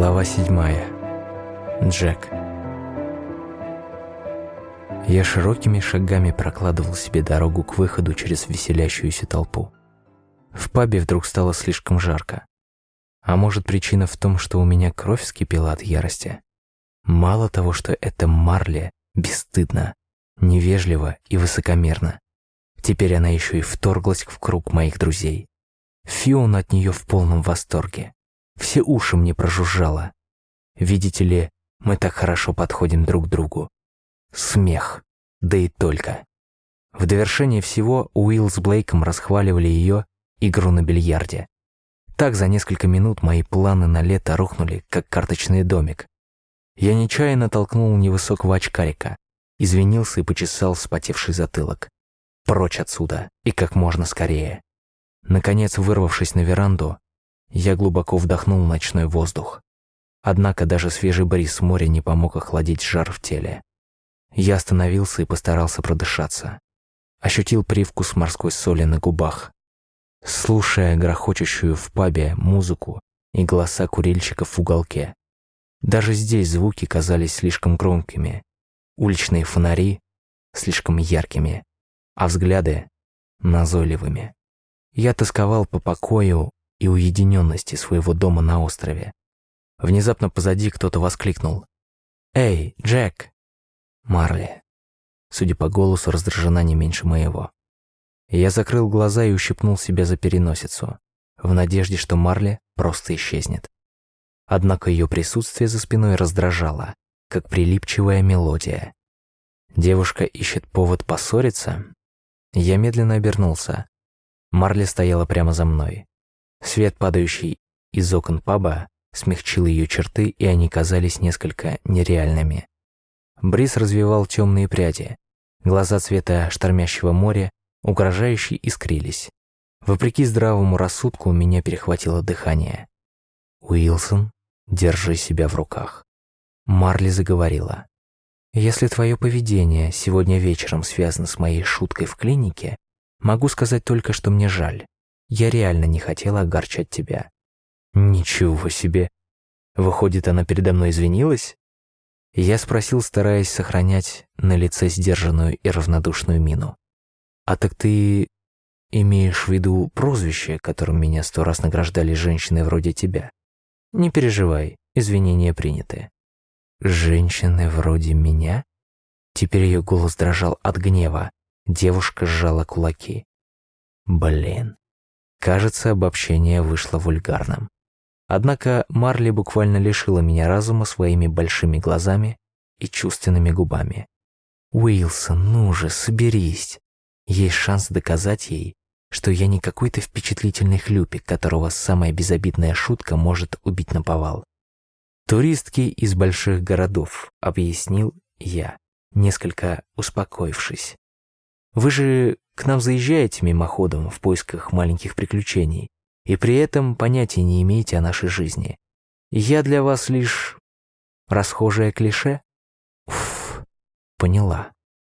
Глава седьмая. Джек. Я широкими шагами прокладывал себе дорогу к выходу через веселящуюся толпу. В пабе вдруг стало слишком жарко. А может, причина в том, что у меня кровь вскипела от ярости? Мало того, что это Марли бесстыдно, невежливо и высокомерно. Теперь она еще и вторглась в круг моих друзей. Фион от нее в полном восторге. Все уши мне прожужжало. Видите ли, мы так хорошо подходим друг к другу. Смех, да и только. В довершение всего Уилл с Блейком расхваливали ее игру на бильярде. Так за несколько минут мои планы на лето рухнули, как карточный домик. Я нечаянно толкнул невысокого очкарика, извинился и почесал вспотевший затылок. Прочь отсюда и как можно скорее. Наконец, вырвавшись на веранду, я глубоко вдохнул ночной воздух. Однако даже свежий бриз моря не помог охладить жар в теле. Я остановился и постарался продышаться. Ощутил привкус морской соли на губах. Слушая грохочущую в пабе музыку и голоса курильщиков в уголке. Даже здесь звуки казались слишком громкими, уличные фонари слишком яркими, а взгляды назойливыми. Я тосковал по покою и уединенности своего дома на острове. Внезапно позади кто-то воскликнул. «Эй, Джек!» Марли. Судя по голосу, раздражена не меньше моего. Я закрыл глаза и ущипнул себя за переносицу, в надежде, что Марли просто исчезнет. Однако ее присутствие за спиной раздражало, как прилипчивая мелодия. Девушка ищет повод поссориться? Я медленно обернулся. Марли стояла прямо за мной. Свет, падающий из окон паба, смягчил ее черты, и они казались несколько нереальными. Бриз развивал темные пряди. Глаза цвета штормящего моря угрожающе искрились. Вопреки здравому рассудку у меня перехватило дыхание. «Уилсон, держи себя в руках». Марли заговорила. «Если твое поведение сегодня вечером связано с моей шуткой в клинике, могу сказать только, что мне жаль. Я реально не хотела огорчать тебя». «Ничего себе! Выходит, она передо мной извинилась?» Я спросил, стараясь сохранять на лице сдержанную и равнодушную мину. «А так ты имеешь в виду прозвище, которым меня сто раз награждали женщины вроде тебя? Не переживай, извинения приняты». «Женщины вроде меня?» Теперь ее голос дрожал от гнева. Девушка сжала кулаки. «Блин, Кажется, обобщение вышло вульгарным. Однако Марли буквально лишила меня разума своими большими глазами и чувственными губами. «Уилсон, ну же, соберись. Есть шанс доказать ей, что я не какой-то впечатлительный хлюпик, которого самая безобидная шутка может убить на повал. Туристки из больших городов, объяснил я, несколько успокоившись. Вы же к нам заезжаете мимоходом в поисках маленьких приключений, и при этом понятия не имеете о нашей жизни. Я для вас лишь расхожее клише? Уф, поняла.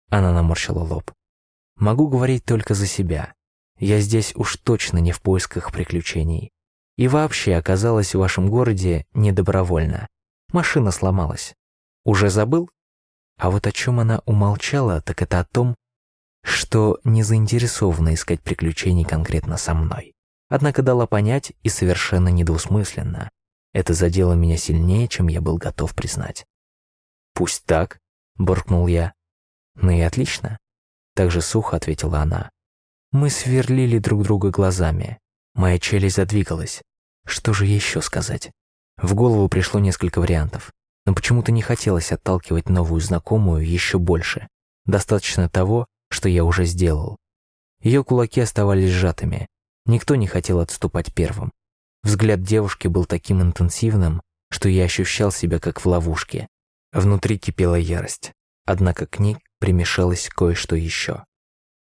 Она наморщила лоб. Могу говорить только за себя. Я здесь уж точно не в поисках приключений. И вообще оказалась в вашем городе недобровольно. Машина сломалась. Уже забыл? А вот о чем она умолчала, так это о том, что не заинтересована искать приключений конкретно со мной. Однако дала понять и совершенно недвусмысленно. Это задело меня сильнее, чем я был готов признать. «Пусть так», — буркнул я. «Ну и отлично», — также сухо ответила она. Мы сверлили друг друга глазами. Моя челюсть задвигалась. Что же еще сказать? В голову пришло несколько вариантов, но почему-то не хотелось отталкивать новую знакомую еще больше. Достаточно того, что я уже сделал. Ее кулаки оставались сжатыми. Никто не хотел отступать первым. Взгляд девушки был таким интенсивным, что я ощущал себя как в ловушке. Внутри кипела ярость. Однако к ней примешалось кое-что еще.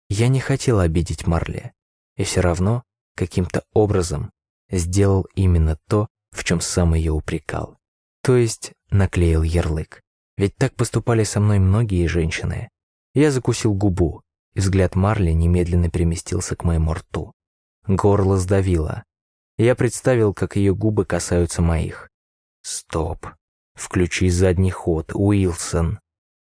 Я не хотел обидеть Марли. И все равно, каким-то образом, сделал именно то, в чем сам ее упрекал. То есть наклеил ярлык. Ведь так поступали со мной многие женщины. Я закусил губу, и взгляд Марли немедленно переместился к моему рту. Горло сдавило. Я представил, как ее губы касаются моих. Стоп. Включи задний ход, Уилсон.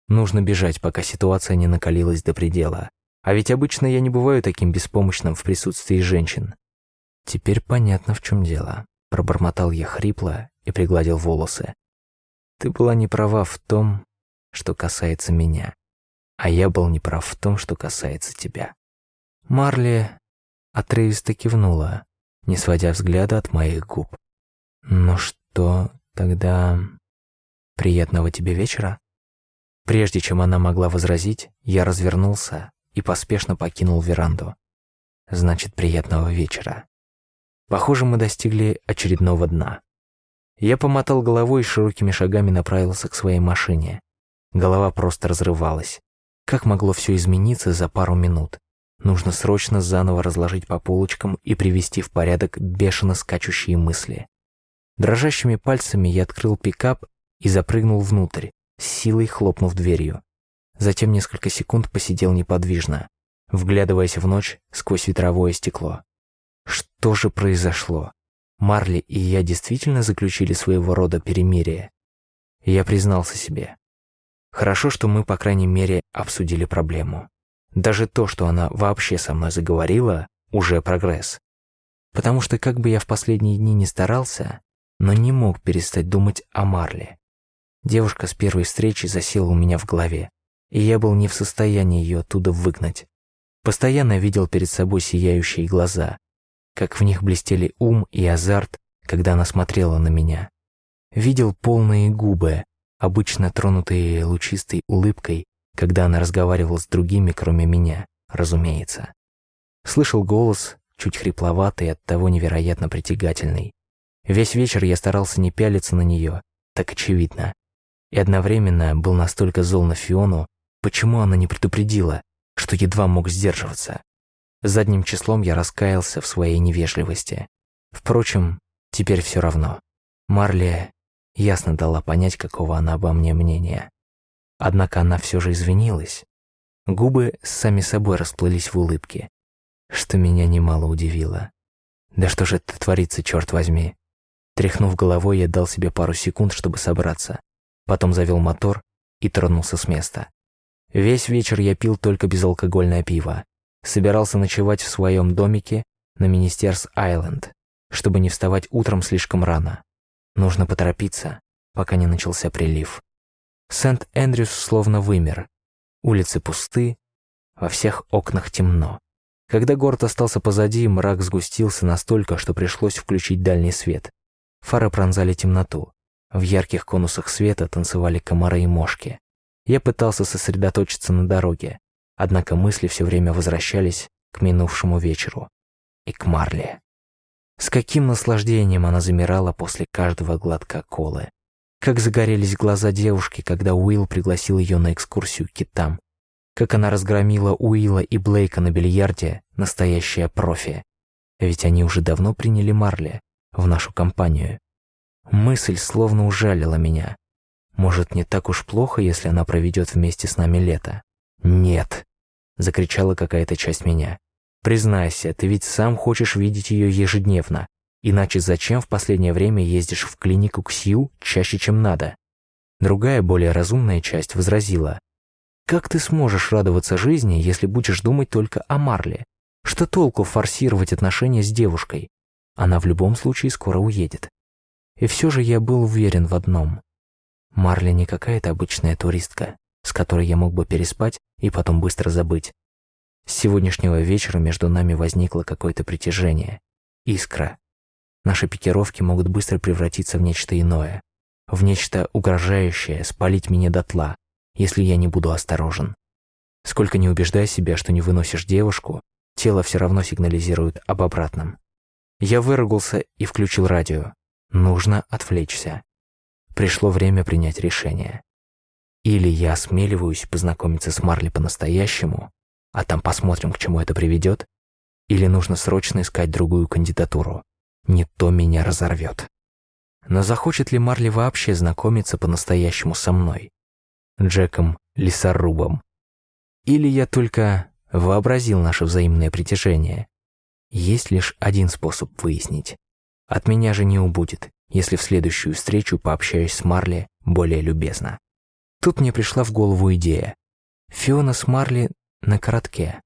Нужно бежать, пока ситуация не накалилась до предела. А ведь обычно я не бываю таким беспомощным в присутствии женщин. Теперь понятно, в чем дело. Пробормотал я хрипло и пригладил волосы. Ты была не права в том, что касается меня. А я был неправ в том, что касается тебя. Марли отрывисто кивнула, не сводя взгляда от моих губ. «Ну что, тогда... приятного тебе вечера?» Прежде чем она могла возразить, я развернулся и поспешно покинул веранду. Значит, приятного вечера. Похоже, мы достигли очередного дна. Я помотал головой и широкими шагами направился к своей машине. Голова просто разрывалась. Как могло все измениться за пару минут? Нужно срочно заново разложить по полочкам и привести в порядок бешено скачущие мысли. Дрожащими пальцами я открыл пикап и запрыгнул внутрь, с силой хлопнув дверью. Затем несколько секунд посидел неподвижно, вглядываясь в ночь сквозь ветровое стекло. Что же произошло? Марли и я действительно заключили своего рода перемирие. Я признался себе. Хорошо, что мы, по крайней мере, обсудили проблему. Даже то, что она вообще со мной заговорила, уже прогресс. Потому что как бы я в последние дни не старался, но не мог перестать думать о Марли. Девушка с первой встречи засела у меня в голове и я был не в состоянии ее оттуда выгнать. Постоянно видел перед собой сияющие глаза, как в них блестели ум и азарт, когда она смотрела на меня. Видел полные губы, обычно тронутые лучистой улыбкой, когда она разговаривала с другими, кроме меня, разумеется. Слышал голос, чуть хрипловатый, оттого невероятно притягательный. Весь вечер я старался не пялиться на нее, так очевидно, и одновременно был настолько зол на Фиону, Почему она не предупредила, что едва мог сдерживаться? Задним числом я раскаялся в своей невежливости. Впрочем, теперь все равно. Марли ясно дала понять, какого она обо мне мнения. Однако она все же извинилась. Губы сами собой расплылись в улыбке, что меня немало удивило. Да что же это творится, черт возьми? Тряхнув головой, я дал себе пару секунд, чтобы собраться. Потом завел мотор и тронулся с места. Весь вечер я пил только безалкогольное пиво. Собирался ночевать в своем домике на Министерс-Айленд, чтобы не вставать утром слишком рано. Нужно поторопиться, пока не начался прилив. Сент-Эндрюс словно вымер. Улицы пусты, во всех окнах темно. Когда город остался позади, мрак сгустился настолько, что пришлось включить дальний свет. Фары пронзали темноту. В ярких конусах света танцевали комары и мошки. Я пытался сосредоточиться на дороге, однако мысли все время возвращались к минувшему вечеру и к Марле. С каким наслаждением она замирала после каждого глотка колы. Как загорелись глаза девушки, когда Уилл пригласил ее на экскурсию к китам. Как она разгромила Уилла и Блейка на бильярде, настоящая профи. Ведь они уже давно приняли Марли в нашу компанию. Мысль словно ужалила меня. Может, не так уж плохо, если она проведет вместе с нами лето? Нет, закричала какая-то часть меня. Признайся, ты ведь сам хочешь видеть ее ежедневно. Иначе зачем в последнее время ездишь в клинику к Сью чаще, чем надо? Другая, более разумная часть возразила. Как ты сможешь радоваться жизни, если будешь думать только о Марле? Что толку форсировать отношения с девушкой? Она в любом случае скоро уедет. И все же я был уверен в одном. Марли не какая-то обычная туристка, с которой я мог бы переспать и потом быстро забыть. С сегодняшнего вечера между нами возникло какое-то притяжение, искра. Наши пикировки могут быстро превратиться в нечто иное, в нечто угрожающее, спалить меня дотла, если я не буду осторожен. Сколько не убеждай себя, что не выносишь девушку, тело все равно сигнализирует об обратном. Я выругался и включил радио. Нужно отвлечься. Пришло время принять решение. Или я осмеливаюсь познакомиться с Марли по-настоящему, а там посмотрим, к чему это приведет, или нужно срочно искать другую кандидатуру. Не то меня разорвет. Но захочет ли Марли вообще знакомиться по-настоящему со мной? Джеком Лесорубом? Или я только вообразил наше взаимное притяжение? Есть лишь один способ выяснить. От меня же не убудет, если в следующую встречу пообщаюсь с Марли более любезно. Тут мне пришла в голову идея. Фиона с Марли на коротке.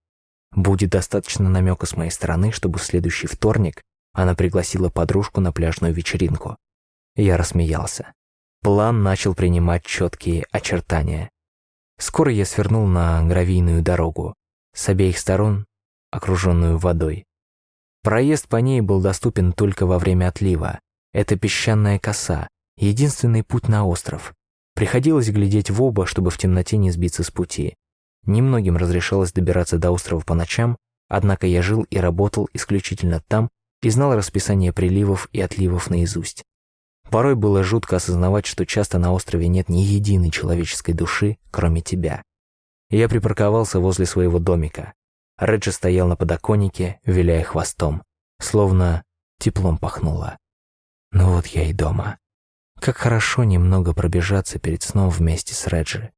Будет достаточно намека с моей стороны, чтобы в следующий вторник она пригласила подружку на пляжную вечеринку. Я рассмеялся. План начал принимать четкие очертания. Скоро я свернул на гравийную дорогу, с обеих сторон окруженную водой. Проезд по ней был доступен только во время отлива. Это песчаная коса, единственный путь на остров. Приходилось глядеть в оба, чтобы в темноте не сбиться с пути. Немногим разрешалось добираться до острова по ночам, однако я жил и работал исключительно там и знал расписание приливов и отливов наизусть. Порой было жутко осознавать, что часто на острове нет ни единой человеческой души, кроме тебя. Я припарковался возле своего домика. Реджи стоял на подоконнике, виляя хвостом, словно теплом пахнуло. Ну вот я и дома. Как хорошо немного пробежаться перед сном вместе с Реджи.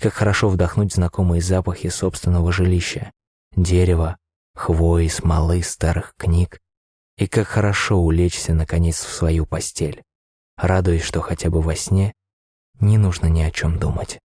Как хорошо вдохнуть знакомые запахи собственного жилища. Дерева, хвои, смолы, старых книг. И как хорошо улечься, наконец, в свою постель, радуясь, что хотя бы во сне не нужно ни о чем думать.